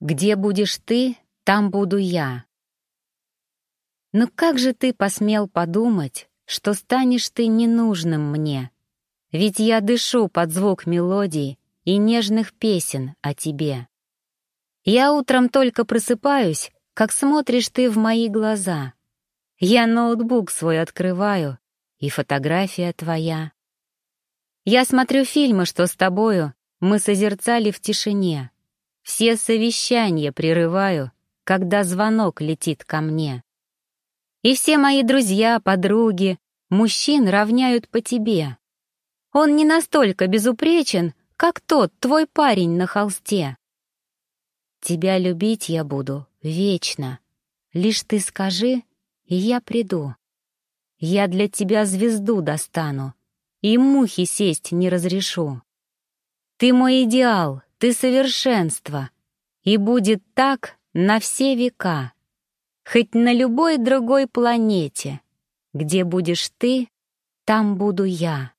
Где будешь ты, там буду я. Ну как же ты посмел подумать, что станешь ты ненужным мне? Ведь я дышу под звук мелодий и нежных песен о тебе. Я утром только просыпаюсь, как смотришь ты в мои глаза. Я ноутбук свой открываю, и фотография твоя. Я смотрю фильмы, что с тобою мы созерцали в тишине. Все совещания прерываю, когда звонок летит ко мне. И все мои друзья, подруги, мужчин равняют по тебе. Он не настолько безупречен, как тот твой парень на холсте. Тебя любить я буду вечно. Лишь ты скажи, и я приду. Я для тебя звезду достану, и мухи сесть не разрешу. Ты мой идеал, ты совершенство, и будет так на все века. Хоть на любой другой планете, где будешь ты, там буду я.